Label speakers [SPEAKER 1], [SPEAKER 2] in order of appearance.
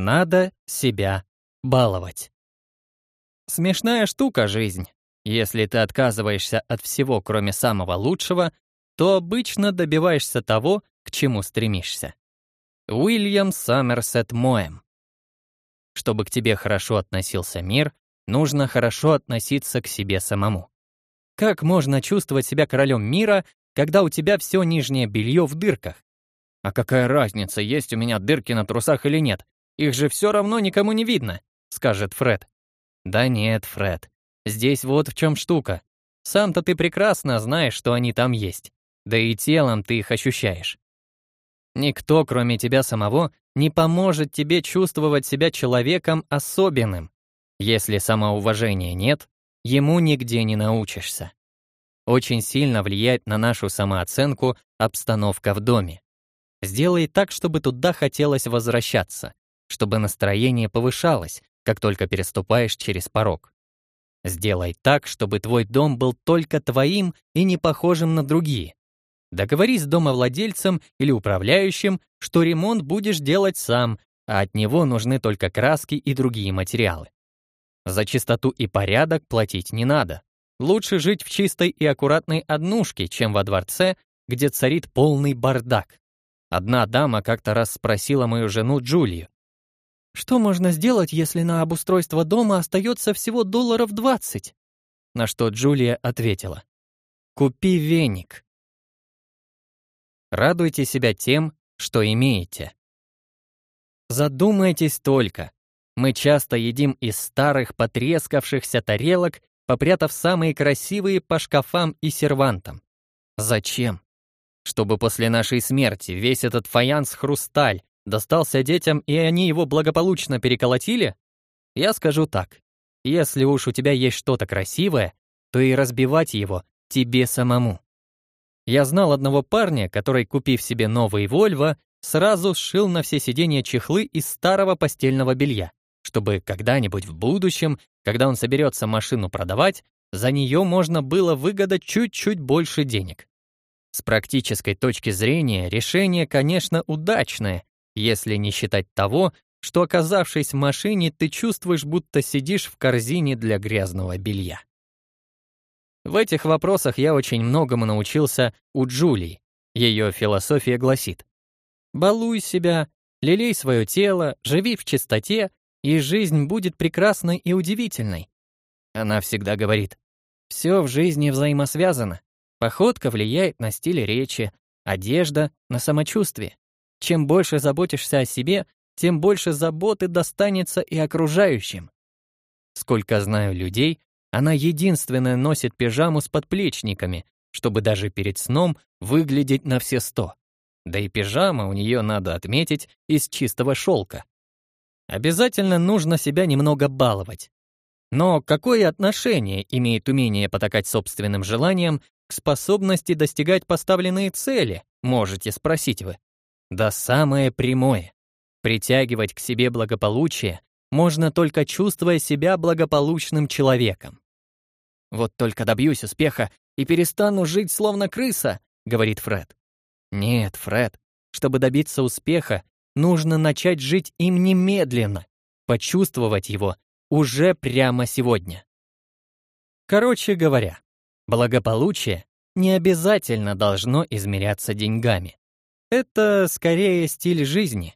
[SPEAKER 1] Надо себя баловать. Смешная штука жизнь. Если ты отказываешься от всего, кроме самого лучшего, то обычно добиваешься того, к чему стремишься. Уильям Саммерсет Моэм. Чтобы к тебе хорошо относился мир, нужно хорошо относиться к себе самому. Как можно чувствовать себя королем мира, когда у тебя все нижнее белье в дырках? А какая разница, есть у меня дырки на трусах или нет? Их же все равно никому не видно, скажет Фред. Да нет, Фред. Здесь вот в чем штука. Сам-то ты прекрасно знаешь, что они там есть. Да и телом ты их ощущаешь. Никто, кроме тебя самого, не поможет тебе чувствовать себя человеком особенным. Если самоуважения нет, ему нигде не научишься. Очень сильно влияет на нашу самооценку обстановка в доме. Сделай так, чтобы туда хотелось возвращаться, чтобы настроение повышалось, как только переступаешь через порог. Сделай так, чтобы твой дом был только твоим и не похожим на другие. Договорись с домовладельцем или управляющим, что ремонт будешь делать сам, а от него нужны только краски и другие материалы. За чистоту и порядок платить не надо. Лучше жить в чистой и аккуратной однушке, чем во дворце, где царит полный бардак. Одна дама как-то раз спросила мою жену Джулию. «Что можно сделать, если на обустройство дома остается всего долларов 20?» На что Джулия ответила. «Купи веник. Радуйте себя тем, что имеете. Задумайтесь только. Мы часто едим из старых потрескавшихся тарелок, попрятав самые красивые по шкафам и сервантам. Зачем? Чтобы после нашей смерти весь этот фаянс-хрусталь достался детям, и они его благополучно переколотили? Я скажу так. Если уж у тебя есть что-то красивое, то и разбивать его тебе самому. Я знал одного парня, который, купив себе новый Вольво, сразу сшил на все сиденья чехлы из старого постельного белья, чтобы когда-нибудь в будущем, когда он соберется машину продавать, за нее можно было выгадать чуть-чуть больше денег. С практической точки зрения решение, конечно, удачное, если не считать того, что, оказавшись в машине, ты чувствуешь, будто сидишь в корзине для грязного белья. В этих вопросах я очень многому научился у Джулии. Ее философия гласит «Балуй себя, лелей свое тело, живи в чистоте, и жизнь будет прекрасной и удивительной». Она всегда говорит «Все в жизни взаимосвязано. Походка влияет на стиль речи, одежда — на самочувствие. Чем больше заботишься о себе, тем больше заботы достанется и окружающим. Сколько знаю людей, она единственная носит пижаму с подплечниками, чтобы даже перед сном выглядеть на все сто. Да и пижама у нее, надо отметить, из чистого шелка. Обязательно нужно себя немного баловать. Но какое отношение имеет умение потакать собственным желаниям к способности достигать поставленные цели, можете спросить вы? Да самое прямое. Притягивать к себе благополучие можно только чувствуя себя благополучным человеком. «Вот только добьюсь успеха и перестану жить словно крыса», — говорит Фред. Нет, Фред, чтобы добиться успеха, нужно начать жить им немедленно, почувствовать его уже прямо сегодня. Короче говоря, благополучие не обязательно должно измеряться деньгами. Это скорее стиль жизни,